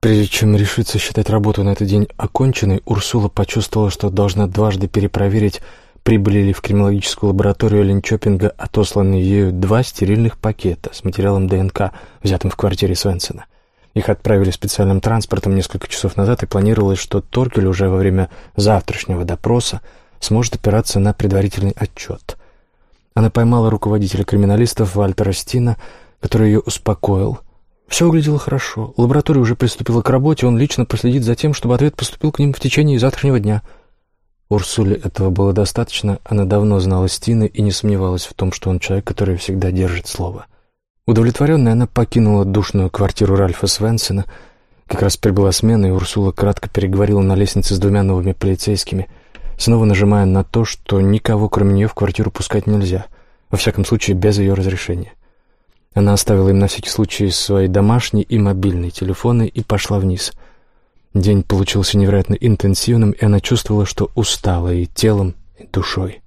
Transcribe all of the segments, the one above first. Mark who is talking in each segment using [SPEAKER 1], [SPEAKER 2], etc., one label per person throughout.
[SPEAKER 1] Прежде чем решиться считать работу на этот день оконченной, Урсула почувствовала, что должна дважды перепроверить, прибыли ли в криминологическую лабораторию Линчопинга отосланные ею два стерильных пакета с материалом ДНК, взятым в квартире Свенсона. Их отправили специальным транспортом несколько часов назад, и планировалось, что Торкель уже во время завтрашнего допроса сможет опираться на предварительный отчет. Она поймала руководителя криминалистов Вальтера Стина, который ее успокоил. Все выглядело хорошо. Лаборатория уже приступила к работе, он лично проследит за тем, чтобы ответ поступил к ним в течение завтрашнего дня. Урсуле этого было достаточно, она давно знала Стина и не сомневалась в том, что он человек, который всегда держит слово. Удовлетворенная, она покинула душную квартиру Ральфа Свенсена. Как раз прибыла смена, и Урсула кратко переговорила на лестнице с двумя новыми полицейскими, снова нажимая на то, что никого, кроме нее, в квартиру пускать нельзя, во всяком случае, без ее разрешения. Она оставила им на всякий случай свои домашние и мобильные телефоны и пошла вниз. День получился невероятно интенсивным, и она чувствовала, что устала и телом, и душой.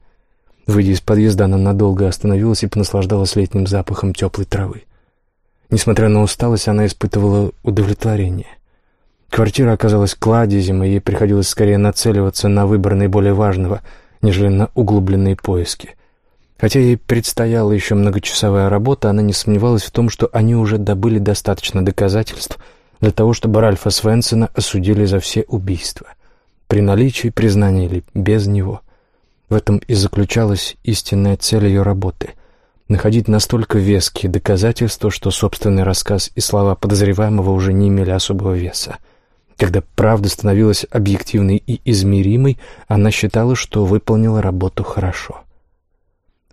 [SPEAKER 1] Выйдя из подъезда, она надолго остановилась и понаслаждалась летним запахом теплой травы. Несмотря на усталость, она испытывала удовлетворение. Квартира оказалась кладезем, и ей приходилось скорее нацеливаться на выбор наиболее важного, нежели на углубленные поиски. Хотя ей предстояла еще многочасовая работа, она не сомневалась в том, что они уже добыли достаточно доказательств для того, чтобы Ральфа Свенсона осудили за все убийства, при наличии признания или без него — в этом и заключалась истинная цель ее работы — находить настолько веские доказательства, что собственный рассказ и слова подозреваемого уже не имели особого веса. Когда правда становилась объективной и измеримой, она считала, что выполнила работу хорошо.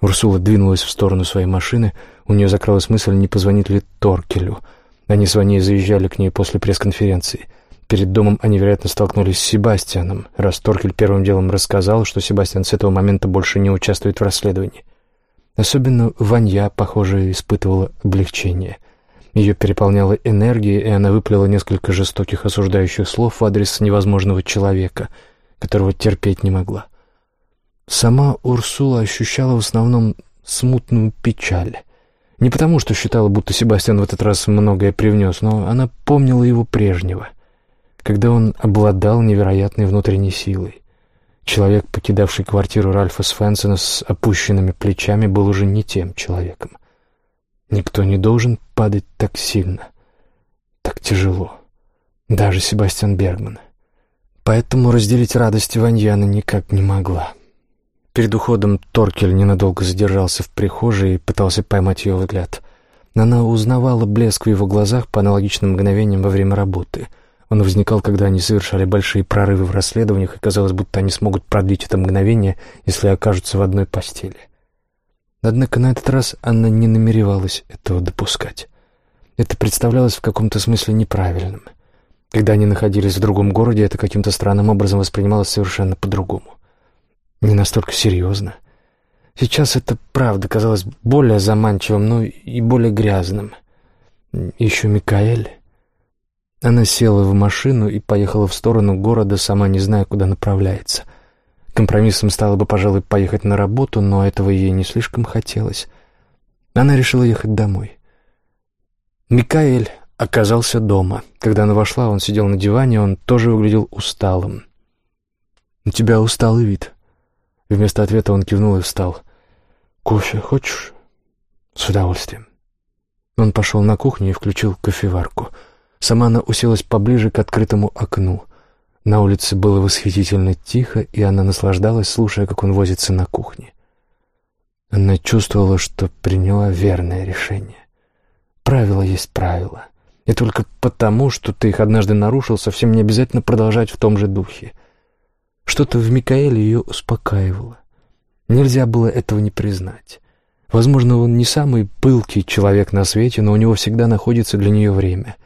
[SPEAKER 1] Урсула двинулась в сторону своей машины, у нее закралась мысль, не позвонить ли Торкелю. Они с Ваней заезжали к ней после пресс-конференции — Перед домом они, вероятно, столкнулись с Себастьяном, раз Торкель первым делом рассказал, что Себастьян с этого момента больше не участвует в расследовании. Особенно Ванья, похоже, испытывала облегчение. Ее переполняла энергия, и она выплела несколько жестоких осуждающих слов в адрес невозможного человека, которого терпеть не могла. Сама Урсула ощущала в основном смутную печаль. Не потому, что считала, будто Себастьян в этот раз многое привнес, но она помнила его прежнего — когда он обладал невероятной внутренней силой. Человек, покидавший квартиру Ральфа Свенсона с опущенными плечами, был уже не тем человеком. Никто не должен падать так сильно, так тяжело. Даже Себастьян Бергман. Поэтому разделить радость Ваньяна никак не могла. Перед уходом Торкель ненадолго задержался в прихожей и пытался поймать ее взгляд. Она узнавала блеск в его глазах по аналогичным мгновениям во время работы — он возникал, когда они совершали большие прорывы в расследованиях, и казалось, будто они смогут продлить это мгновение, если окажутся в одной постели. Однако на этот раз она не намеревалась этого допускать. Это представлялось в каком-то смысле неправильным. Когда они находились в другом городе, это каким-то странным образом воспринималось совершенно по-другому. Не настолько серьезно. Сейчас это правда казалось более заманчивым, но и более грязным. Еще Микаэль... Она села в машину и поехала в сторону города, сама не зная, куда направляется. Компромиссом стало бы, пожалуй, поехать на работу, но этого ей не слишком хотелось. Она решила ехать домой. Микаэль оказался дома. Когда она вошла, он сидел на диване, он тоже выглядел усталым. «У тебя усталый вид». Вместо ответа он кивнул и встал. «Кофе хочешь?» «С удовольствием». Он пошел на кухню и включил кофеварку — Сама она уселась поближе к открытому окну. На улице было восхитительно тихо, и она наслаждалась, слушая, как он возится на кухне. Она чувствовала, что приняла верное решение. Правило есть правило. И только потому, что ты их однажды нарушил, совсем не обязательно продолжать в том же духе. Что-то в Микаэле ее успокаивало. Нельзя было этого не признать. Возможно, он не самый пылкий человек на свете, но у него всегда находится для нее время.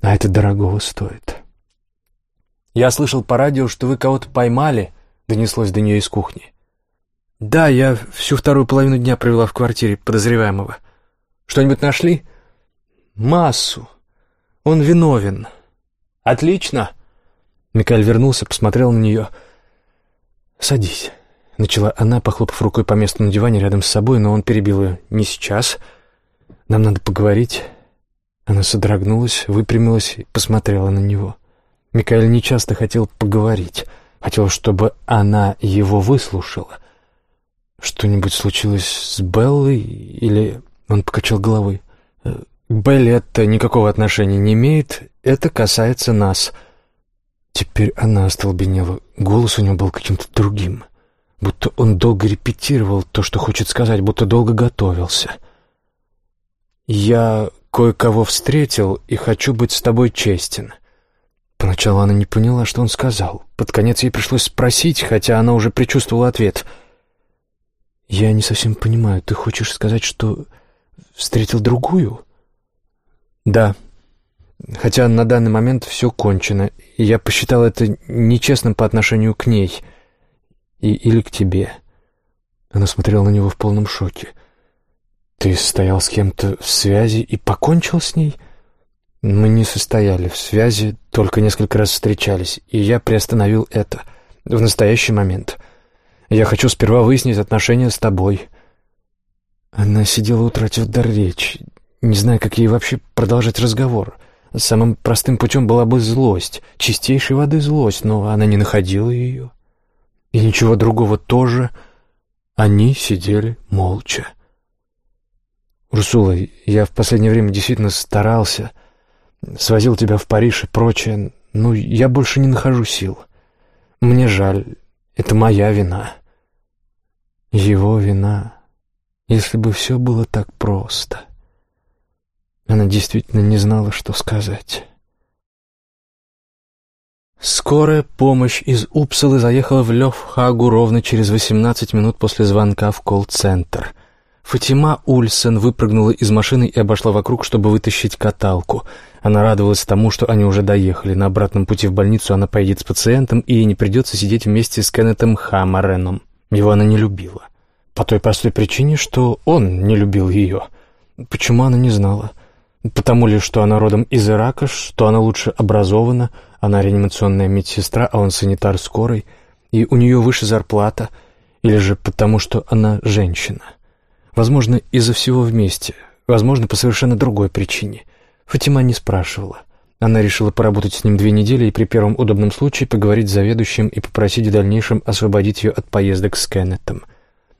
[SPEAKER 1] А это дорогого стоит. «Я слышал по радио, что вы кого-то поймали», — донеслось до нее из кухни. «Да, я всю вторую половину дня провела в квартире подозреваемого. Что-нибудь нашли?» «Массу. Он виновен». «Отлично!» Микаэль вернулся, посмотрел на нее. «Садись», — начала она, похлопав рукой по месту на диване рядом с собой, но он перебил ее. «Не сейчас. Нам надо поговорить. Она содрогнулась, выпрямилась и посмотрела на него. Микаэль нечасто хотел поговорить, хотел, чтобы она его выслушала. Что-нибудь случилось с Беллой или... Он покачал головой. «Э, к Белле это никакого отношения не имеет, это касается нас. Теперь она остолбенела. Голос у него был каким-то другим. Будто он долго репетировал то, что хочет сказать, будто долго готовился. «Я кое-кого встретил и хочу быть с тобой честен». Поначалу она не поняла, что он сказал. Под конец ей пришлось спросить, хотя она уже предчувствовала ответ. «Я не совсем понимаю, ты хочешь сказать, что встретил другую?» «Да. Хотя на данный момент все кончено, и я посчитал это нечестным по отношению к ней и, или к тебе». Она смотрела на него в полном шоке. «Ты стоял с кем-то в связи и покончил с ней?» «Мы не состояли в связи, только несколько раз встречались, и я приостановил это в настоящий момент. Я хочу сперва выяснить отношения с тобой». Она сидела, утратив дар речи, не зная, как ей вообще продолжать разговор. Самым простым путем была бы злость, чистейшей воды злость, но она не находила ее. И ничего другого тоже. Они сидели молча. «Урсула, я в последнее время действительно старался, свозил тебя в Париж и прочее, но я больше не нахожу сил. Мне жаль, это моя вина». Его вина, если бы все было так просто. Она действительно не знала, что сказать. Скорая помощь из Упсалы заехала в Лёвхагу ровно через 18 минут после звонка в колл-центр. Фатима Ульсен выпрыгнула из машины и обошла вокруг, чтобы вытащить каталку. Она радовалась тому, что они уже доехали. На обратном пути в больницу она поедет с пациентом, и ей не придется сидеть вместе с Кеннетом Хамареном. Его она не любила. По той простой причине, что он не любил ее. Почему она не знала? — Потому ли, что она родом из Ирака, что она лучше образована, она реанимационная медсестра, а он санитар скорой, и у нее выше зарплата, или же потому, что она женщина. Возможно, из-за всего вместе, возможно, по совершенно другой причине. Фатима не спрашивала. Она решила поработать с ним две недели и при первом удобном случае поговорить с заведующим и попросить в дальнейшем освободить ее от поездок с Кеннетом.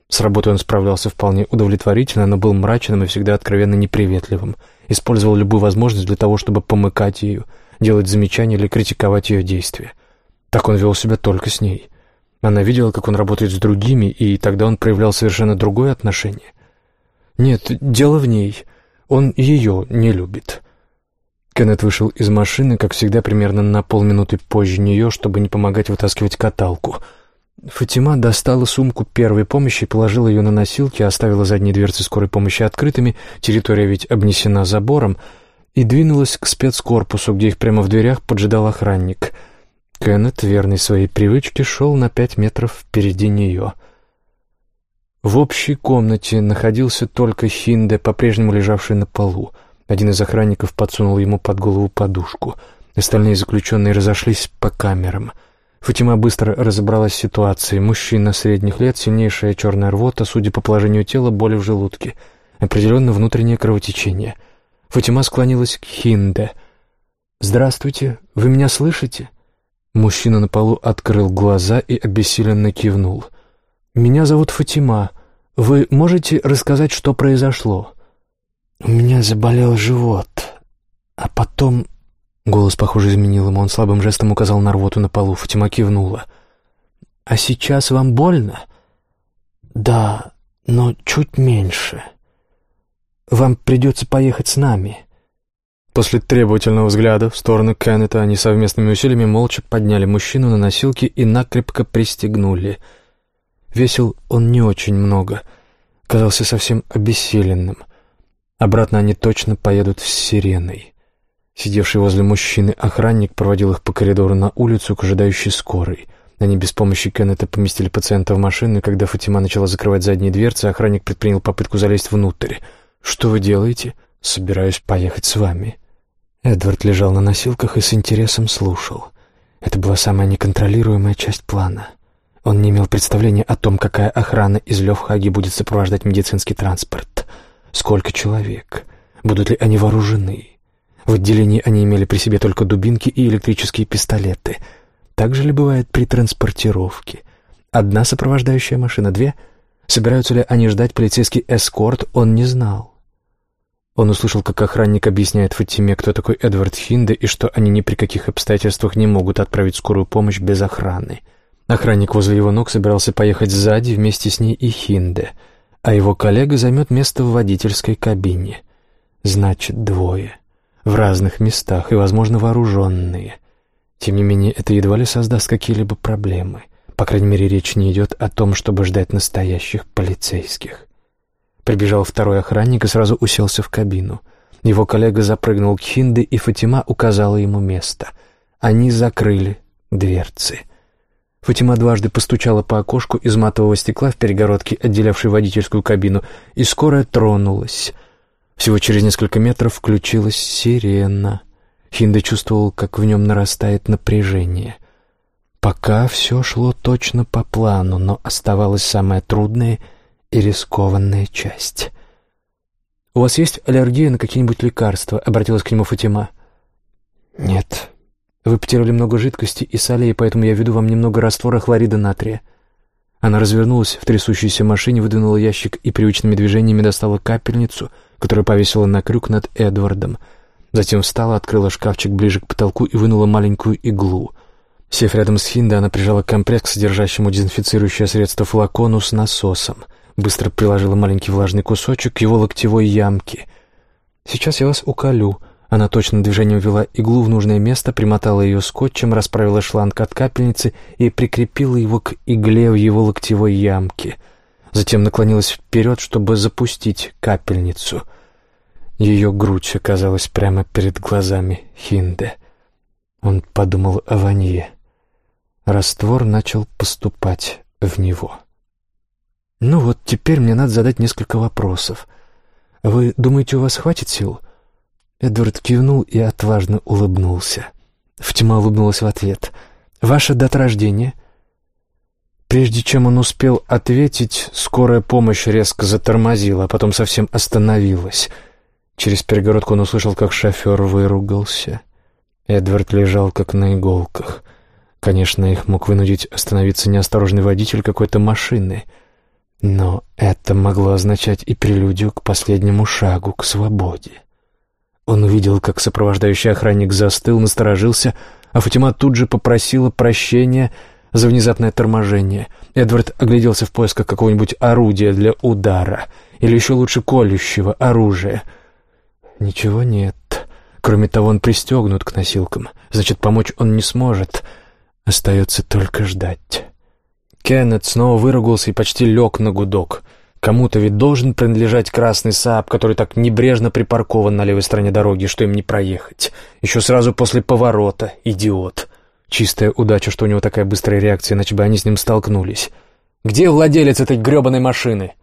[SPEAKER 1] С работой он справлялся вполне удовлетворительно, но был мрачным и всегда откровенно неприветливым – использовал любую возможность для того, чтобы помыкать ее, делать замечания или критиковать ее действия. Так он вел себя только с ней. Она видела, как он работает с другими, и тогда он проявлял совершенно другое отношение. Нет, дело в ней. Он ее не любит. Кеннет вышел из машины, как всегда, примерно на полминуты позже нее, чтобы не помогать вытаскивать каталку — Фатима достала сумку первой помощи, положила ее на носилки, оставила задние дверцы скорой помощи открытыми, территория ведь обнесена забором, и двинулась к спецкорпусу, где их прямо в дверях поджидал охранник. Кеннет, верный своей привычке, шел на пять метров впереди нее. В общей комнате находился только Хинде, по-прежнему лежавший на полу. Один из охранников подсунул ему под голову подушку. Остальные заключенные разошлись по камерам — Фатима быстро разобралась с ситуацией. Мужчина средних лет, сильнейшая черная рвота, судя по положению тела, боли в желудке. Определенно внутреннее кровотечение. Фатима склонилась к Хинде. «Здравствуйте, вы меня слышите?» Мужчина на полу открыл глаза и обессиленно кивнул. «Меня зовут Фатима. Вы можете рассказать, что произошло?» «У меня заболел живот, а потом Голос, похоже, изменил ему. Он слабым жестом указал на рвоту на полу. Фатима кивнула. «А сейчас вам больно?» «Да, но чуть меньше. Вам придется поехать с нами». После требовательного взгляда в сторону Кеннета они совместными усилиями молча подняли мужчину на носилки и накрепко пристегнули. Весил он не очень много, казался совсем обессиленным. Обратно они точно поедут с сиреной. Сидевший возле мужчины охранник проводил их по коридору на улицу к ожидающей скорой. Они без помощи Кеннета поместили пациента в машину, и когда Фатима начала закрывать задние дверцы, охранник предпринял попытку залезть внутрь. «Что вы делаете?» «Собираюсь поехать с вами». Эдвард лежал на носилках и с интересом слушал. Это была самая неконтролируемая часть плана. Он не имел представления о том, какая охрана из Левхаги будет сопровождать медицинский транспорт. Сколько человек? Будут ли они вооружены? В отделении они имели при себе только дубинки и электрические пистолеты. Так же ли бывает при транспортировке? Одна сопровождающая машина, две? Собираются ли они ждать полицейский эскорт, он не знал. Он услышал, как охранник объясняет Фатиме, кто такой Эдвард Хинде и что они ни при каких обстоятельствах не могут отправить скорую помощь без охраны. Охранник возле его ног собирался поехать сзади вместе с ней и Хинде, а его коллега займет место в водительской кабине. Значит, двое. В разных местах и, возможно, вооруженные. Тем не менее, это едва ли создаст какие-либо проблемы. По крайней мере, речь не идет о том, чтобы ждать настоящих полицейских. Прибежал второй охранник и сразу уселся в кабину. Его коллега запрыгнул к Хинде, и Фатима указала ему место. Они закрыли дверцы. Фатима дважды постучала по окошку из матового стекла в перегородке, отделявшей водительскую кабину, и скорая тронулась. Всего через несколько метров включилась сирена. Хинде чувствовал, как в нем нарастает напряжение. Пока все шло точно по плану, но оставалось самое трудное — и рискованная часть. «У вас есть аллергия на какие-нибудь лекарства?» — обратилась к нему Фатима. «Нет. Вы потеряли много жидкости и солей, поэтому я веду вам немного раствора хлорида натрия». Она развернулась в трясущейся машине, выдвинула ящик и привычными движениями достала капельницу, которую повесила на крюк над Эдвардом. Затем встала, открыла шкафчик ближе к потолку и вынула маленькую иглу. Сев рядом с Хинда, она прижала компресс к содержащему дезинфицирующее средство флакону с насосом быстро приложила маленький влажный кусочек к его локтевой ямке. «Сейчас я вас уколю». Она точным движением ввела иглу в нужное место, примотала ее скотчем, расправила шланг от капельницы и прикрепила его к игле в его локтевой ямке. Затем наклонилась вперед, чтобы запустить капельницу. Ее грудь оказалась прямо перед глазами Хинде. Он подумал о Ванье. Раствор начал поступать в него. «Ну вот, теперь мне надо задать несколько вопросов. Вы думаете, у вас хватит сил?» Эдвард кивнул и отважно улыбнулся. Фатима улыбнулась в ответ. «Ваше дата рождения?» Прежде чем он успел ответить, скорая помощь резко затормозила, а потом совсем остановилась. Через перегородку он услышал, как шофер выругался. Эдвард лежал как на иголках. Конечно, их мог вынудить остановиться неосторожный водитель какой-то машины — но это могло означать и прелюдию к последнему шагу, к свободе. Он увидел, как сопровождающий охранник застыл, насторожился, а Фатима тут же попросила прощения за внезапное торможение. Эдвард огляделся в поисках какого-нибудь орудия для удара, или еще лучше колющего оружия. Ничего нет. Кроме того, он пристегнут к носилкам. Значит, помочь он не сможет. Остается только ждать. Кеннет снова выругался и почти лег на гудок. Кому-то ведь должен принадлежать красный Сааб, который так небрежно припаркован на левой стороне дороги, что им не проехать. Еще сразу после поворота, идиот. Чистая удача, что у него такая быстрая реакция, иначе бы они с ним столкнулись. Где владелец этой гребаной машины?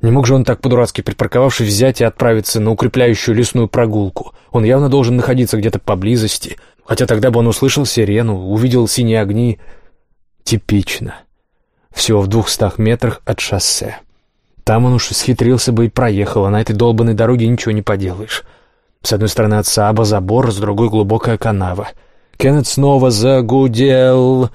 [SPEAKER 1] Не мог же он так по-дурацки припарковавшись взять и отправиться на укрепляющую лесную прогулку. Он явно должен находиться где-то поблизости. Хотя тогда бы он услышал сирену, увидел синие огни. Типично всего в двухстах метрах от шоссе. Там он уж схитрился бы и проехал, а на этой долбанной дороге ничего не поделаешь. С одной стороны от Сааба забор, с другой глубокая канава. Кеннет снова загудел.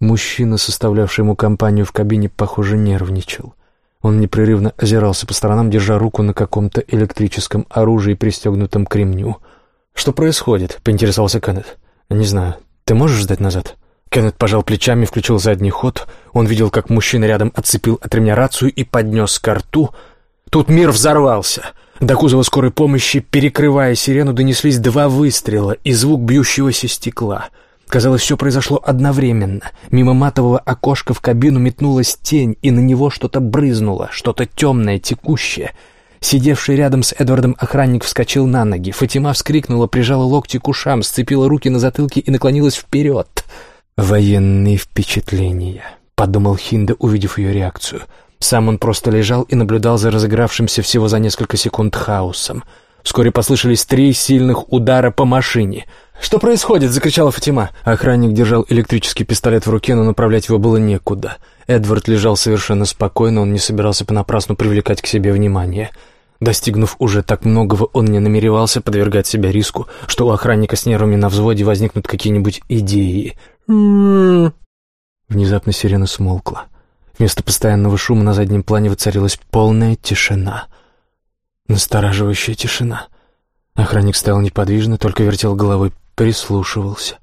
[SPEAKER 1] Мужчина, составлявший ему компанию в кабине, похоже, нервничал. Он непрерывно озирался по сторонам, держа руку на каком-то электрическом оружии, пристегнутом к ремню. «Что происходит?» — поинтересовался Кеннет. «Не знаю. Ты можешь ждать назад?» Кеннет пожал плечами, включил задний ход. Он видел, как мужчина рядом отцепил от ремня рацию и поднес ко рту. Тут мир взорвался. До кузова скорой помощи, перекрывая сирену, донеслись два выстрела и звук бьющегося стекла. Казалось, все произошло одновременно. Мимо матового окошка в кабину метнулась тень, и на него что-то брызнуло, что-то темное, текущее. Сидевший рядом с Эдвардом охранник вскочил на ноги. Фатима вскрикнула, прижала локти к ушам, сцепила руки на затылке и наклонилась вперед — «Военные впечатления», — подумал Хинда, увидев ее реакцию. Сам он просто лежал и наблюдал за разыгравшимся всего за несколько секунд хаосом. Вскоре послышались три сильных удара по машине. «Что происходит?» — закричала Фатима. Охранник держал электрический пистолет в руке, но направлять его было некуда. Эдвард лежал совершенно спокойно, он не собирался понапрасну привлекать к себе внимание. Достигнув уже так многого, он не намеревался подвергать себя риску, что у охранника с нервами на взводе возникнут какие-нибудь идеи. Внезапно сирена смолкла. Вместо постоянного шума на заднем плане воцарилась полная тишина. Настораживающая тишина. Охранник стоял неподвижно, только вертел головой, прислушивался.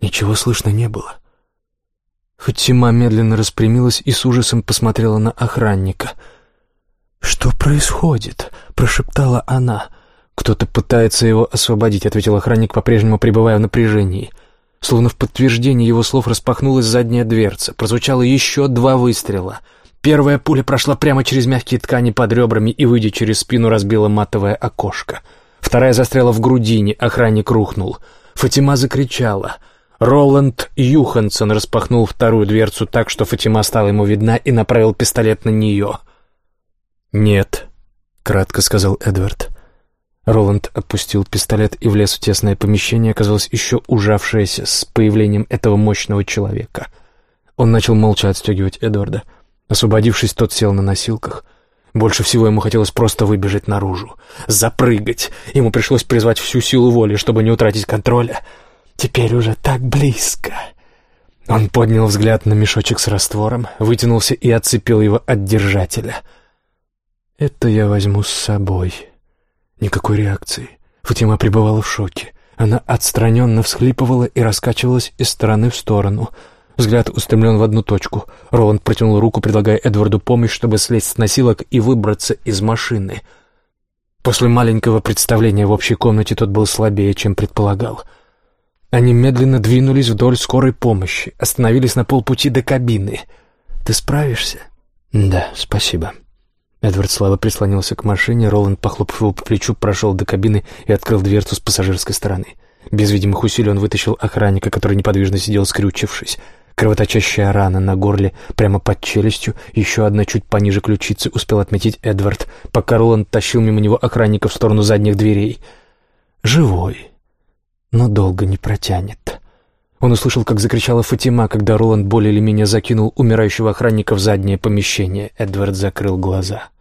[SPEAKER 1] Ничего слышно не было. Фатима медленно распрямилась и с ужасом посмотрела на охранника. «Что происходит?» — прошептала она. «Кто-то пытается его освободить», — ответил охранник, по-прежнему пребывая в напряжении. Словно в подтверждение его слов распахнулась задняя дверца. Прозвучало еще два выстрела. Первая пуля прошла прямо через мягкие ткани под ребрами и, выйдя через спину, разбила матовое окошко. Вторая застряла в грудине, охранник рухнул. Фатима закричала. Роланд Юхансон распахнул вторую дверцу так, что Фатима стала ему видна и направил пистолет на нее. «Нет», — кратко сказал Эдвард. Роланд отпустил пистолет и в тесное помещение, оказалось еще ужавшееся с появлением этого мощного человека. Он начал молча отстегивать Эдварда. Освободившись, тот сел на носилках. Больше всего ему хотелось просто выбежать наружу. Запрыгать. Ему пришлось призвать всю силу воли, чтобы не утратить контроля. Теперь уже так близко. Он поднял взгляд на мешочек с раствором, вытянулся и отцепил его от держателя. «Это я возьму с собой», Никакой реакции. Фатима пребывала в шоке. Она отстраненно всхлипывала и раскачивалась из стороны в сторону. Взгляд устремлен в одну точку. Роланд протянул руку, предлагая Эдварду помощь, чтобы слезть с носилок и выбраться из машины. После маленького представления в общей комнате тот был слабее, чем предполагал. Они медленно двинулись вдоль скорой помощи, остановились на полпути до кабины. «Ты справишься?» «Да, спасибо». Эдвард слабо прислонился к машине, Роланд, похлопав его по плечу, прошел до кабины и открыл дверцу с пассажирской стороны. Без видимых усилий он вытащил охранника, который неподвижно сидел, скрючившись. Кровоточащая рана на горле, прямо под челюстью, еще одна чуть пониже ключицы, успел отметить Эдвард, пока Роланд тащил мимо него охранника в сторону задних дверей. «Живой, но долго не протянет». Он услышал, как закричала Фатима, когда Роланд более или менее закинул умирающего охранника в заднее помещение. Эдвард закрыл глаза.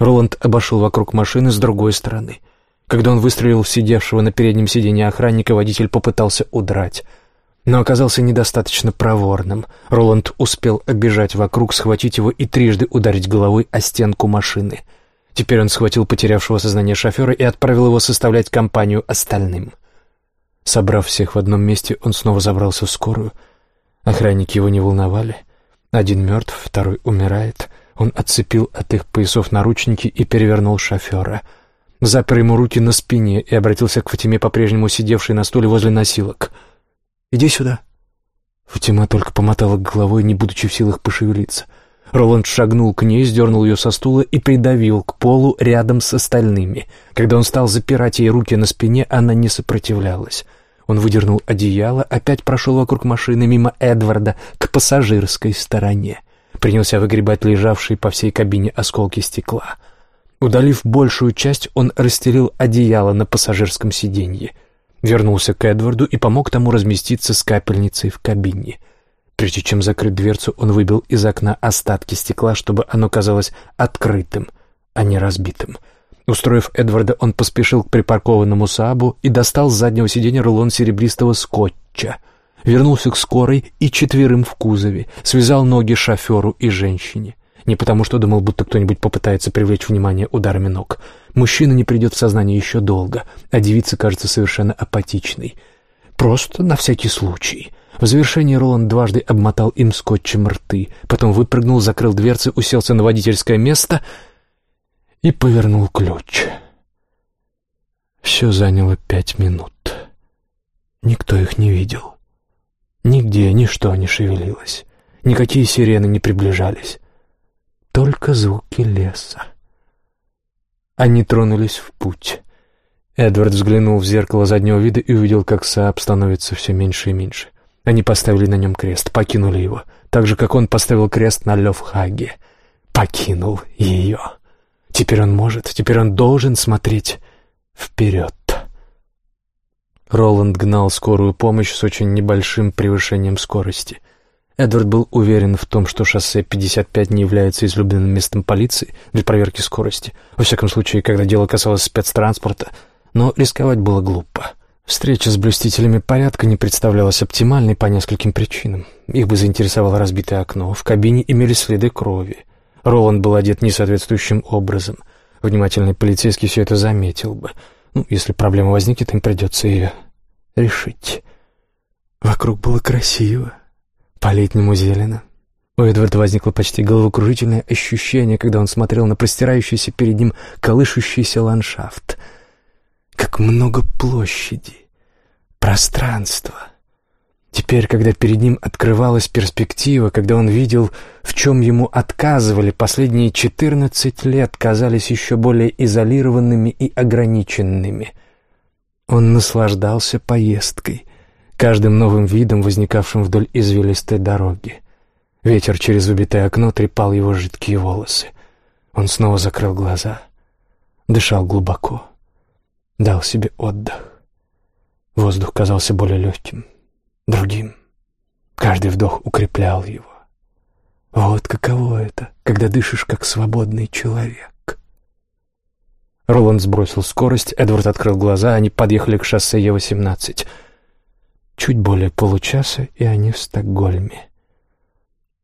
[SPEAKER 1] Роланд обошел вокруг машины с другой стороны. Когда он выстрелил в сидевшего на переднем сиденье охранника, водитель попытался удрать. Но оказался недостаточно проворным. Роланд успел оббежать вокруг, схватить его и трижды ударить головой о стенку машины. Теперь он схватил потерявшего сознание шофера и отправил его составлять компанию остальным. Собрав всех в одном месте, он снова забрался в скорую. Охранники его не волновали. Один мертв, второй умирает. Он отцепил от их поясов наручники и перевернул шофера. Запер ему руки на спине и обратился к Фатиме, по-прежнему сидевшей на стуле возле носилок. «Иди сюда». Фатима только помотала головой, не будучи в силах пошевелиться. Роланд шагнул к ней, сдернул ее со стула и придавил к полу рядом с остальными. Когда он стал запирать ей руки на спине, она не сопротивлялась. Он выдернул одеяло, опять прошел вокруг машины мимо Эдварда к пассажирской стороне. Принялся выгребать лежавшие по всей кабине осколки стекла. Удалив большую часть, он расстелил одеяло на пассажирском сиденье. Вернулся к Эдварду и помог тому разместиться с капельницей в кабине — Прежде чем закрыть дверцу, он выбил из окна остатки стекла, чтобы оно казалось открытым, а не разбитым. Устроив Эдварда, он поспешил к припаркованному Саабу и достал с заднего сиденья рулон серебристого скотча. Вернулся к скорой и четверым в кузове, связал ноги шоферу и женщине. Не потому, что думал, будто кто-нибудь попытается привлечь внимание ударами ног. Мужчина не придет в сознание еще долго, а девица кажется совершенно апатичной. Просто на всякий случай. В завершении Роланд дважды обмотал им скотчем рты, потом выпрыгнул, закрыл дверцы, уселся на водительское место и повернул ключ. Все заняло пять минут. Никто их не видел. Нигде ничто не шевелилось. Никакие сирены не приближались. Только звуки леса. Они тронулись в путь. Эдвард взглянул в зеркало заднего вида и увидел, как Сааб становится все меньше и меньше. Они поставили на нем крест, покинули его, так же, как он поставил крест на Левхаге. Покинул ее. Теперь он может, теперь он должен смотреть вперед. Роланд гнал скорую помощь с очень небольшим превышением скорости. Эдвард был уверен в том, что шоссе 55 не является излюбленным местом полиции для проверки скорости, во всяком случае, когда дело касалось спецтранспорта, но рисковать было глупо. Встреча с блюстителями порядка не представлялась оптимальной по нескольким причинам. Их бы заинтересовало разбитое окно, в кабине имели следы крови. Роланд был одет несоответствующим образом. Внимательный полицейский все это заметил бы. Ну, если проблема возникнет, им придется ее решить. Вокруг было красиво, по-летнему зелено. У Эдварда возникло почти головокружительное ощущение, когда он смотрел на простирающийся перед ним колышущийся ландшафт. Как много площади, пространства. Теперь, когда перед ним открывалась перспектива, когда он видел, в чем ему отказывали, последние четырнадцать лет казались еще более изолированными и ограниченными. Он наслаждался поездкой, каждым новым видом, возникавшим вдоль извилистой дороги. Ветер через убитое окно трепал его жидкие волосы. Он снова закрыл глаза, дышал глубоко, дал себе отдых. Воздух казался более легким, другим. Каждый вдох укреплял его. Вот каково это, когда дышишь как свободный человек. Роланд сбросил скорость, Эдвард открыл глаза, они подъехали к шоссе Е-18. Чуть более получаса, и они в Стокгольме.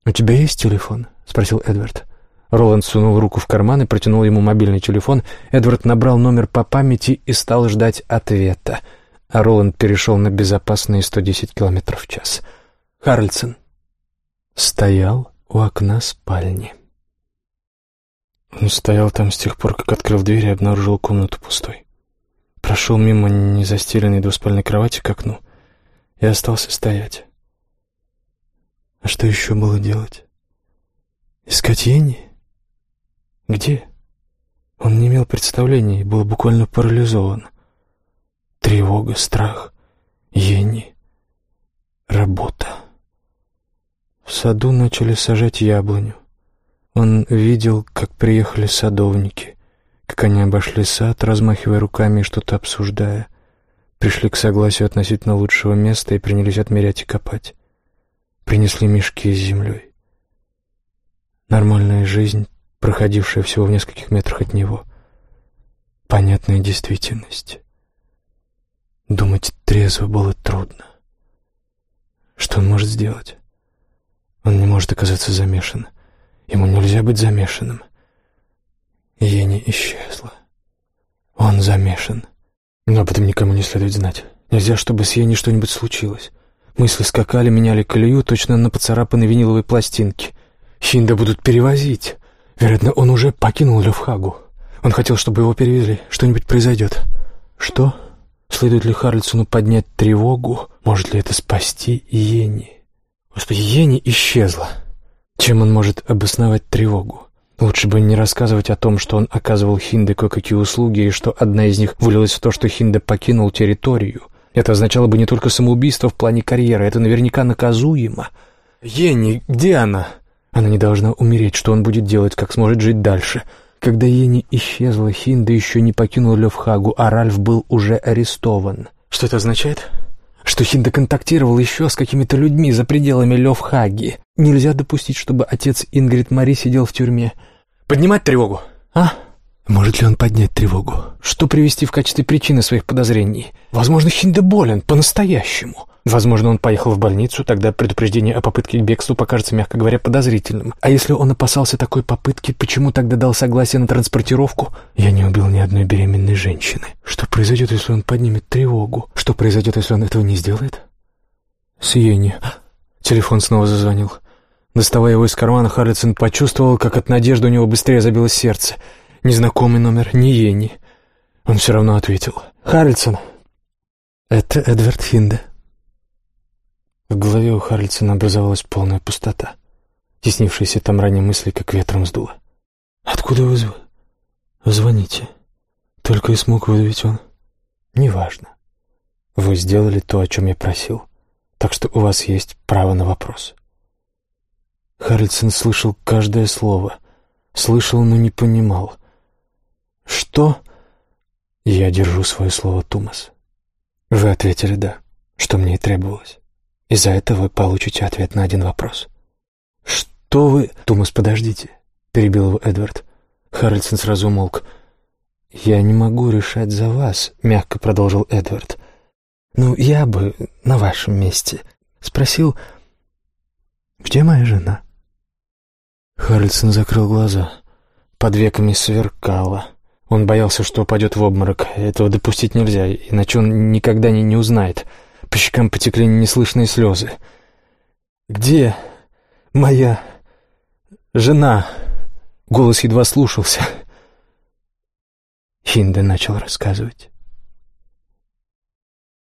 [SPEAKER 1] «У тебя есть телефон?» — спросил Эдвард. Роланд сунул руку в карман и протянул ему мобильный телефон. Эдвард набрал номер по памяти и стал ждать ответа — а Роланд перешел на безопасные 110 км в час. Харальдсон стоял у окна спальни. Он стоял там с тех пор, как открыл дверь и обнаружил комнату пустой. Прошел мимо незастеленной двуспальной кровати к окну и остался стоять. А что еще было делать? Искать Йенни? Где? Он не имел представления и был буквально парализован. Тревога, страх, Ени, работа. В саду начали сажать яблоню. Он видел, как приехали садовники, как они обошли сад, размахивая руками и что-то обсуждая. Пришли к согласию относительно лучшего места и принялись отмерять и копать. Принесли мешки с землей. Нормальная жизнь, проходившая всего в нескольких метрах от него. Понятная действительность. Думать трезво было трудно. Что он может сделать? Он не может оказаться замешан. Ему нельзя быть замешанным. Ени исчезла. Он замешан. Но об этом никому не следует знать. Нельзя, чтобы с Ени что-нибудь случилось. Мысли скакали, меняли колею, точно на поцарапанной виниловой пластинке. Хинда будут перевозить. Вероятно, он уже покинул Левхагу. Он хотел, чтобы его перевезли. Что-нибудь произойдет. Что? Следует ли Харльсону поднять тревогу? Может ли это спасти Йенни? Господи, Йенни исчезла. Чем он может обосновать тревогу? Лучше бы не рассказывать о том, что он оказывал Хинде кое-какие услуги, и что одна из них вылилась в то, что Хинде покинул территорию. Это означало бы не только самоубийство в плане карьеры, это наверняка наказуемо. «Йенни, где она?» Она не должна умереть, что он будет делать, как сможет жить дальше — когда Ени исчезла, Хинда еще не покинул Левхагу, а Ральф был уже арестован. Что это означает? Что Хинда контактировал еще с какими-то людьми за пределами Левхаги. Нельзя допустить, чтобы отец Ингрид Мари сидел в тюрьме. Поднимать тревогу, а? Может ли он поднять тревогу? Что привести в качестве причины своих подозрений? Возможно, Хинда болен по-настоящему. Возможно, он поехал в больницу, тогда предупреждение о попытке к бегству покажется, мягко говоря, подозрительным. А если он опасался такой попытки, почему тогда дал согласие на транспортировку? Я не убил ни одной беременной женщины. Что произойдет, если он поднимет тревогу? Что произойдет, если он этого не сделает? Сиенни. Телефон снова зазвонил. Доставая его из кармана, Харлисон почувствовал, как от надежды у него быстрее забилось сердце. Незнакомый номер, не Йенни. Он все равно ответил. «Харлисон, это Эдвард Хинде». В голове у Харльсона образовалась полная пустота. Теснившиеся там ранее мысли как ветром сдуло. «Откуда вы зв... звоните?» Только и смог выдавить он. «Неважно. Вы сделали то, о чем я просил, так что у вас есть право на вопрос». Харльсон слышал каждое слово. Слышал, но не понимал. «Что?» «Я держу свое слово, Тумас. Вы ответили «да», что мне и требовалось. И за это вы получите ответ на один вопрос. «Что вы...» «Томас, подождите», — перебил его Эдвард. Харрельсон сразу умолк. «Я не могу решать за вас», — мягко продолжил Эдвард. «Ну, я бы на вашем месте спросил, где моя жена?» Харрельсон закрыл глаза. Под веками сверкало. Он боялся, что упадет в обморок. Этого допустить нельзя, иначе он никогда не, не узнает. По щекам потекли неслышные слезы. «Где моя жена?» Голос едва слушался. Хинде начал рассказывать.